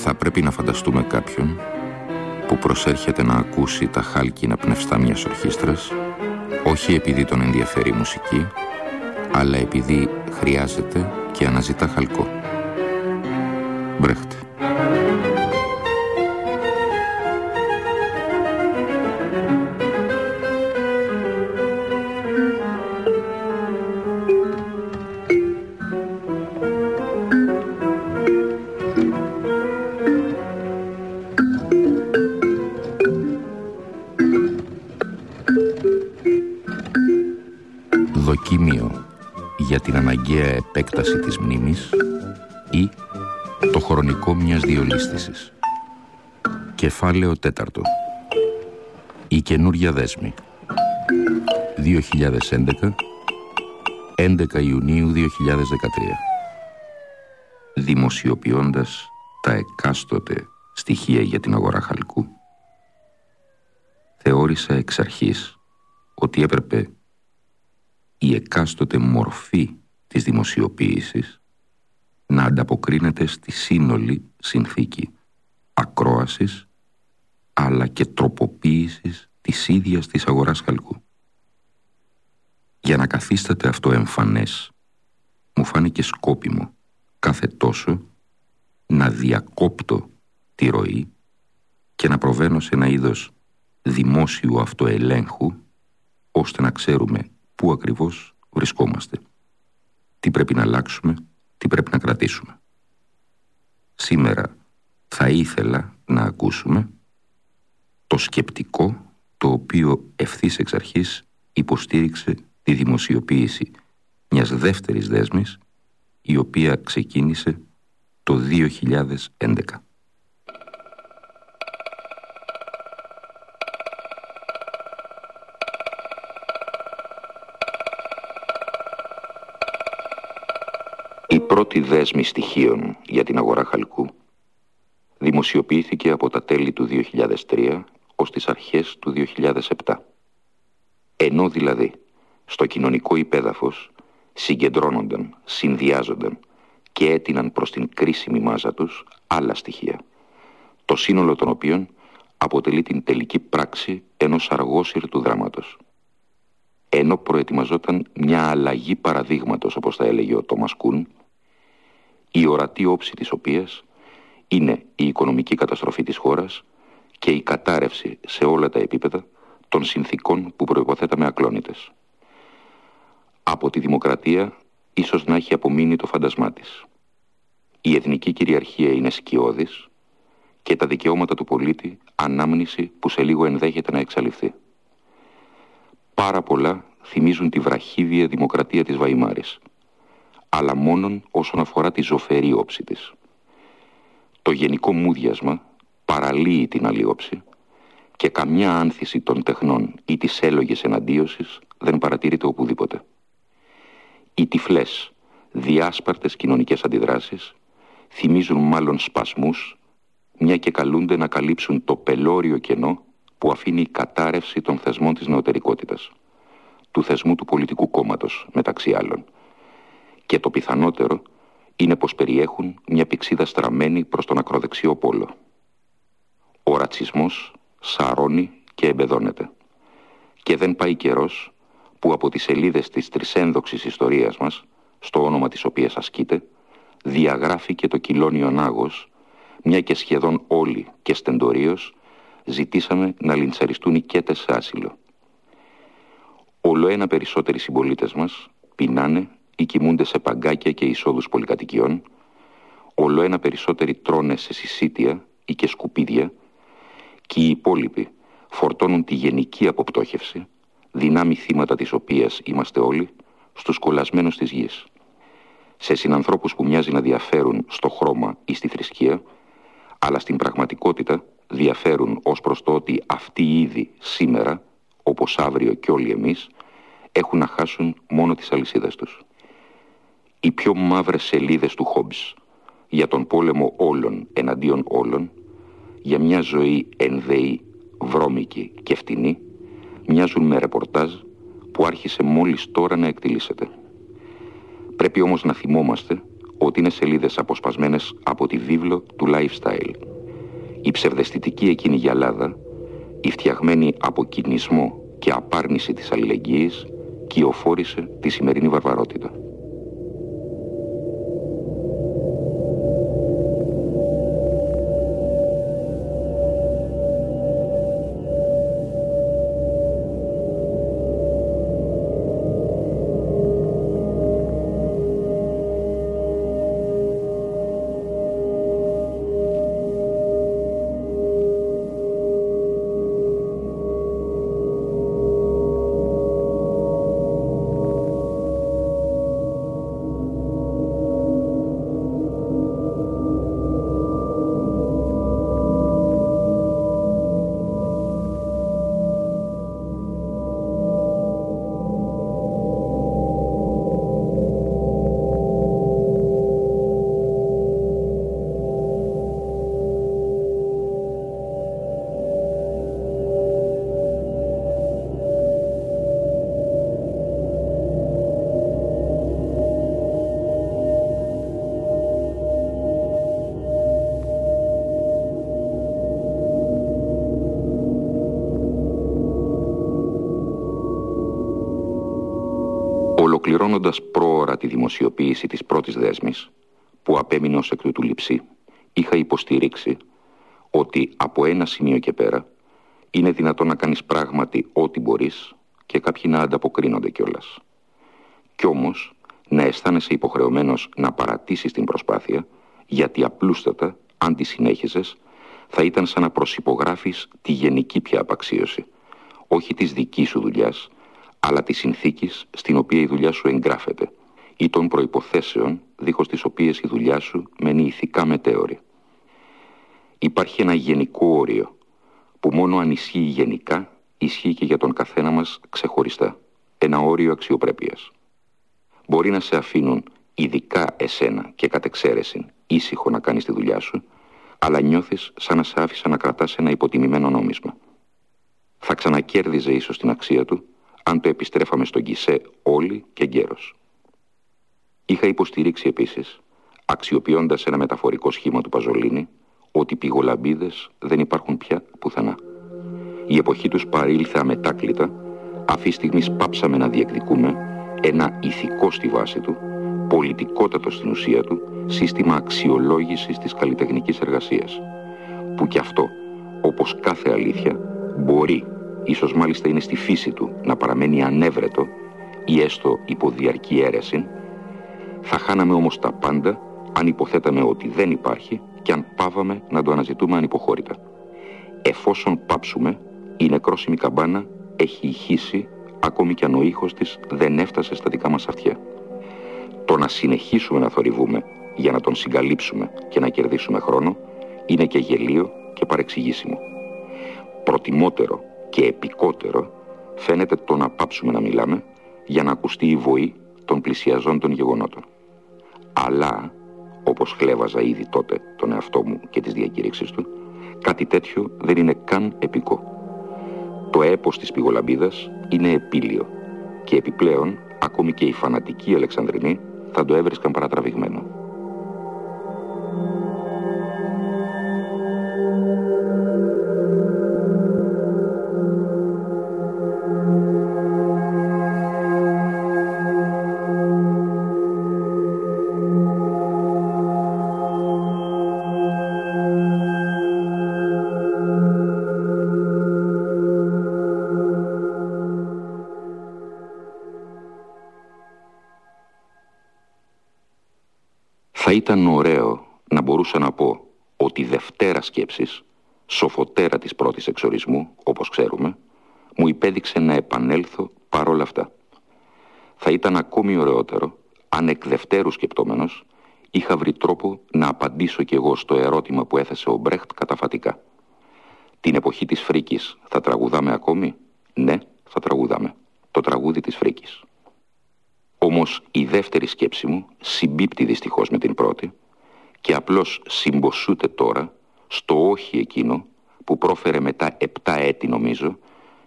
Θα πρέπει να φανταστούμε κάποιον που προσέρχεται να ακούσει τα χάλκινα πνευστά μιας ορχήστρας όχι επειδή τον ενδιαφέρει η μουσική αλλά επειδή χρειάζεται και αναζητά χαλκό. Μπρέχτε. Αναγκαία επέκταση της μνήμης ή το χρονικό μιας διολίσθησης. Κεφάλαιο τέταρτο. Η καινούρια δέσμη. 2011, 11 Ιουνίου 2013. Δημοσιοποιώντας τα εκάστοτε στοιχεία για την αγορά χαλκού, θεώρησα εξ αρχής ότι έπρεπε η εκάστοτε μορφή της δημοσιοποίησης να ανταποκρίνεται στη σύνολη συνθήκη ακρόασης αλλά και τροποποίησης της ίδιας της αγοράς χαλκού. Για να καθίσταται αυτό εμφανές, μου φάνηκε σκόπιμο κάθε τόσο να διακόπτω τη ροή και να προβαίνω σε ένα είδος δημόσιου αυτοελέγχου ώστε να ξέρουμε πού ακριβώς βρισκόμαστε τι πρέπει να αλλάξουμε, τι πρέπει να κρατήσουμε. Σήμερα θα ήθελα να ακούσουμε το σκεπτικό το οποίο ευθύς εξ αρχής υποστήριξε τη δημοσιοποίηση μιας δεύτερης δέσμης η οποία ξεκίνησε το 2011. Πρώτη δέσμη στοιχείων για την αγορά χαλκού δημοσιοποιήθηκε από τα τέλη του 2003 ως τις αρχές του 2007. Ενώ δηλαδή στο κοινωνικό υπέδαφος συγκεντρώνονταν, συνδυάζονταν και έτειναν προς την κρίσιμη μάζα τους άλλα στοιχεία, το σύνολο των οποίων αποτελεί την τελική πράξη ενός αργόσυρτου δράματος. Ενώ προετοιμαζόταν μια αλλαγή παραδείγματος, όπως θα έλεγε ο Τόμας Κούν, η ορατή όψη της οποίας είναι η οικονομική καταστροφή της χώρας και η κατάρρευση σε όλα τα επίπεδα των συνθήκων που προϋποθέταμε ακλόνητες. Από τη δημοκρατία ίσως να έχει απομείνει το φαντασμά της. Η εθνική κυριαρχία είναι σκιώδης και τα δικαιώματα του πολίτη ανάμνηση που σε λίγο ενδέχεται να εξαλειφθεί. Πάρα πολλά θυμίζουν τη βραχύβια δημοκρατία της Βαϊμάρης, αλλά μόνον όσον αφορά τη ζωφερή όψη της. Το γενικό μούδιασμα παραλύει την αλλιόψη και καμιά άνθηση των τεχνών ή της έλογης εναντίωσης δεν παρατηρείται οπουδήποτε. Οι τυφλές, διάσπαρτες κοινωνικές αντιδράσεις θυμίζουν μάλλον σπασμούς, μια και καλούνται να καλύψουν το πελώριο κενό που αφήνει η κατάρρευση των θεσμών της νεωτερικότητας, του θεσμού του πολιτικού κόμματος μεταξύ άλλων, και το πιθανότερο είναι πως περιέχουν μια πηξίδα στραμμένη προς τον ακροδεξιό πόλο. Ο ρατσισμός σαρώνει και εμπεδώνεται. Και δεν πάει καιρός που από τις σελίδες της τρισένδοξης ιστορίας μας, στο όνομα της οποίας ασκείται, διαγράφει και το κυλώνιο νάγος, μια και σχεδόν όλοι και στεντορίως ζητήσαμε να λιντσαριστούν οι κέτες σε άσυλο. Όλο ένα περισσότεροι συμπολίτες μας πεινάνε ή κοιμούνται σε παγκάκια και εισόδους πολυκατοικιών, όλο ένα περισσότεροι τρώνε σε συσίτια ή και σκουπίδια. Και οι υπόλοιποι φορτώνουν τη γενική αποπτώχευση, δυνάμει θύματα της οποίας είμαστε όλοι, στους κολλασμένους της γης. Σε συνανθρώπους που μοιάζει να διαφέρουν στο χρώμα ή στη θρησκεία, αλλά στην πραγματικότητα διαφέρουν ως προς το ότι αυτοί ήδη σήμερα, όπως αύριο και όλοι εμείς, έχουν να χάσουν μόνο τις αλυσίδες τους οι πιο μαύρες σελίδες του Χόμπς για τον πόλεμο όλων εναντίον όλων, για μια ζωή ενδεή, βρώμικη και φτηνή, μοιάζουν με ρεπορτάζ που άρχισε μόλις τώρα να εκτιλήσεται. Πρέπει όμως να θυμόμαστε ότι είναι σελίδες αποσπασμένες από τη βίβλο του lifestyle. Η ψευδεστητική εκείνη γυαλάδα, η φτιαγμένη από κινησμό και απάρνηση της αλληλεγγύης, κυοφόρησε τη σημερινή βαρβαρότητα. Ολοκληρώνοντας πρόωρα τη δημοσιοποίηση της πρώτης δέσμης, που απέμεινε ως εκ του λειψή, είχα υποστηρίξει ότι από ένα σημείο και πέρα είναι δυνατόν να κάνεις πράγματι ό,τι μπορείς και κάποιοι να ανταποκρίνονται κιόλας. Κι όμως να αισθάνεσαι υποχρεωμένος να παρατήσεις την προσπάθεια γιατί απλούστατα, αν τη συνέχιζες, θα ήταν σαν να προσυπογράφεις τη γενική πια απαξίωση, όχι της δικής σου δουλειάς, αλλά της συνθήκης στην οποία η δουλειά σου εγγράφεται ή των προϋποθέσεων δίχως τις οποίες η δουλειά σου μένει ηθικά μετέωρη. Υπάρχει ένα γενικό όριο που μόνο αν ισχύει γενικά ισχύει και για τον καθένα μας ξεχωριστά. Ένα όριο αξιοπρέπειας. Μπορεί να σε αφήνουν ειδικά εσένα και κατ' εξαίρεση ήσυχο να κάνεις τη δουλειά σου, αλλά νιώθεις σαν να σε άφησα να κρατάς ένα υποτιμημένο νόμισμα. Θα ξανακέρδιζε ίσως την αξία του αν το επιστρέφαμε στον Κισέ όλοι και γέρος. Είχα υποστηρίξει επίσης, αξιοποιώντας ένα μεταφορικό σχήμα του Παζολίνη, ότι πηγολαμπίδες δεν υπάρχουν πια πουθενά. Η εποχή τους παρήλθε αμετάκλητα, αυτή στιγμή πάψαμε να διεκδικούμε ένα ηθικό στη βάση του, πολιτικότατο στην ουσία του, σύστημα αξιολόγησης της καλλιτεχνικής εργασίας, που κι αυτό, όπως κάθε αλήθεια, μπορεί ίσως μάλιστα είναι στη φύση του να παραμένει ανέβρετο ή έστω υποδιαρκή αίρεση, θα χάναμε όμως τα πάντα αν υποθέταμε ότι δεν υπάρχει και αν πάβαμε να το αναζητούμε ανυποχώρητα. Εφόσον πάψουμε, η νεκρόσιμη καμπάνα έχει ηχήσει ακόμη κι αν ο ήχος της δεν έφτασε στα δικά μας αυτιά. Το να συνεχίσουμε να θορυβούμε για να τον συγκαλύψουμε και να κερδίσουμε χρόνο είναι και γελίο και παρεξηγήσιμο. Προτιμότερο και επικότερο φαίνεται το να πάψουμε να μιλάμε για να ακουστεί η βοή των πλησιαζόντων γεγονότων. Αλλά, όπως χλέβαζα ήδη τότε τον εαυτό μου και τις διακήρυξεις του, κάτι τέτοιο δεν είναι καν επικό. Το έπος της πηγολαμπίδας είναι επίλιο και επιπλέον ακόμη και οι φανατικοί Αλεξανδρινοί θα το έβρισκαν παρατραβηγμένο. Ήταν ωραίο να μπορούσα να πω ότι Δευτέρα σκέψης, σοφοτέρα της πρώτης εξορισμού, όπως ξέρουμε, μου υπέδειξε να επανέλθω παρόλα αυτά. Θα ήταν ακόμη ωραιότερο αν εκ Δευτέρου σκεπτόμενος είχα βρει τρόπο να απαντήσω κι εγώ στο ερώτημα που έθεσε ο Μπρέχτ καταφατικά. Την εποχή της Φρίκης θα τραγουδάμε ακόμη; Ναι, θα τραγουδάμε. Το τραγούδι της Φρίκης. Όμως η δεύτερη σκέψη μου συμπίπτει δυστυχώς με την πρώτη και απλώς συμποσούται τώρα στο όχι εκείνο που πρόφερε μετά επτά έτη νομίζω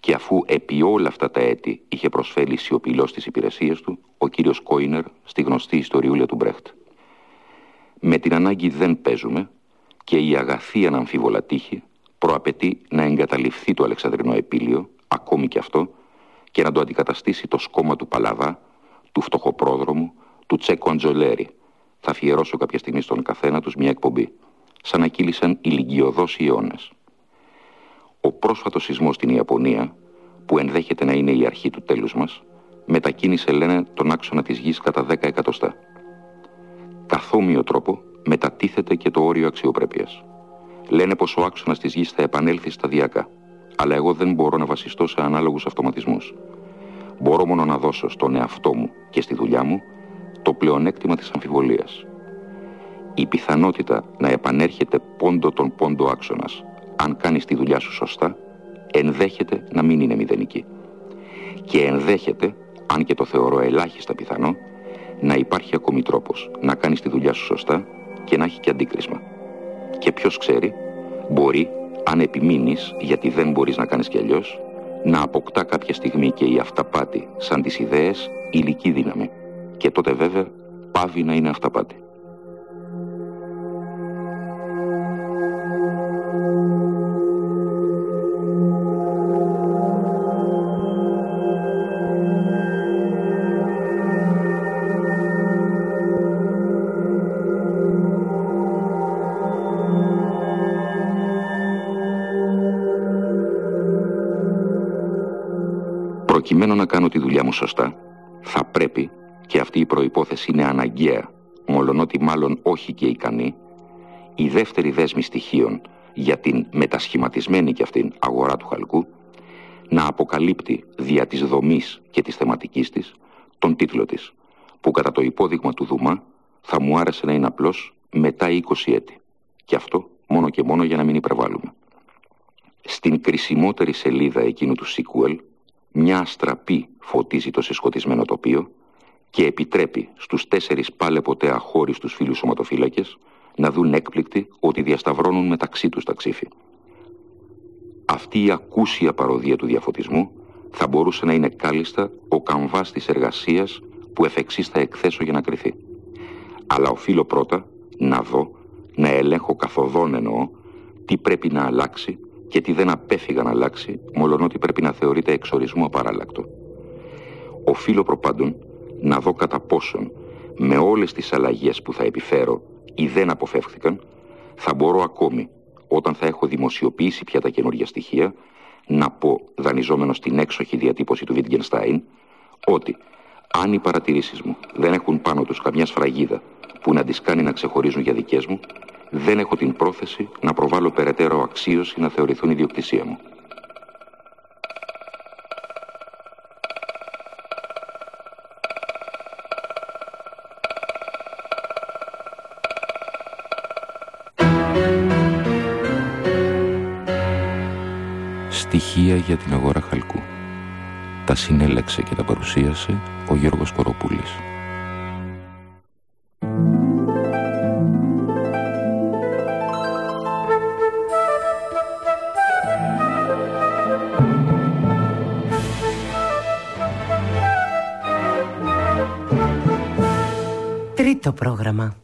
και αφού επί όλα αυτά τα έτη είχε προσφέρει σιωπηλός στις υπηρεσίες του ο κύριος Κόινερ στη γνωστή ιστοριούλια του Μπρέχτ. Με την ανάγκη δεν παίζουμε και η αγαθή αναμφίβολα τύχη προαπαιτεί να εγκαταλειφθεί το Αλεξανδρινό επίλιο, ακόμη και αυτό, και να το αντικαταστήσει το σκόμα του Παλαβά, του φτωχοπρόδρομου, του Τσέκο Αντζολέρη. Θα αφιερώσω κάποια στιγμή στον καθένα τους μια εκπομπή, σαν να κύλησαν ηλικιωδώς οι αιώνες. Ο πρόσφατος σεισμός στην Ιαπωνία, που ενδέχεται να είναι η αρχή του τέλους μας, μετακίνησε, λένε, τον άξονα της γης κατά 10 εκατοστά. Καθόμοιο τρόπο μετατίθεται και το όριο αξιοπρέπειας. Λένε πως ο άξονας της γης θα επανέλθει σταδιακά, αλλά εγώ δεν μπορώ να βασιστώ σε ανάλογους αυτοματισμούς. Μπορώ μόνο να δώσω στον εαυτό μου και στη δουλειά μου το πλεονέκτημα της αμφιβολίας. Η πιθανότητα να επανέρχεται πόντο τον πόντο άξονας, αν κάνεις τη δουλειά σου σωστά, ενδέχεται να μην είναι μηδενική. Και ενδέχεται, αν και το θεωρώ ελάχιστα πιθανό, να υπάρχει ακόμη τρόπος να κάνεις τη δουλειά σου σωστά και να έχει και αντίκρισμα. Και ποιος ξέρει, μπορεί, αν επιμείνεις, γιατί δεν μπορείς να κάνεις κι αλλιώς, να αποκτά κάποια στιγμή και η αυταπάτη σαν τις ιδέες ηλική δύναμη. Και τότε βέβαια πάβει να είναι αυταπάτη. Μου σωστά, θα πρέπει, και αυτή η προϋπόθεση είναι αναγκαία, μολονότι μάλλον όχι και ικανή, η δεύτερη δέσμη στοιχείων για την μετασχηματισμένη και αυτήν αγορά του χαλκού, να αποκαλύπτει δια της δομής και της θεματικής της τον τίτλο της, που κατά το υπόδειγμα του Δουμά θα μου άρεσε να είναι απλώς μετά 20 έτη. Και αυτό μόνο και μόνο για να μην υπερβάλλουμε. Στην κρισιμότερη σελίδα εκείνου του sequel μια αστραπή φωτίζει το συσκοτισμένο τοπίο και επιτρέπει στους τέσσερις πάλε ποτέ αχώριστους φίλους σωματοφύλακες να δουν έκπληκτοι ότι διασταυρώνουν μεταξύ τους τα ξύφη. Αυτή η ακούσια παροδία του διαφωτισμού θα μπορούσε να είναι κάλλιστα ο καμβάς της εργασίας που εφ' θα εκθέσω για να κρυθεί. Αλλά οφείλω πρώτα να δω, να ελέγχω καθοδόν εννοώ, τι πρέπει να αλλάξει και τι δεν απέφυγα να αλλάξει, ότι πρέπει να θεωρείται εξορισμού απαράλλακτο. Οφείλω προπάντων να δω κατά πόσον με όλες τις αλλαγές που θα επιφέρω ή δεν αποφεύχθηκαν, θα μπορώ ακόμη, όταν θα έχω δημοσιοποιήσει πια τα καινούργια στοιχεία, να πω, δανειζόμενος στην έξοχη διατύπωση του Βίτγκενστάιν, ότι αν οι παρατηρήσεις μου δεν έχουν πάνω τους καμιά σφραγίδα που να τις κάνει να ξεχωρίζουν για δικές μου, δεν έχω την πρόθεση να προβάλλω περαιτέρω αξίωση να θεωρηθούν ιδιοκτησία μου. Στοιχεία για την αγορά χαλκού. Τα συνέλεξε και τα παρουσίασε ο Γιώργος Κοροπούλης. Το πρόγραμμα.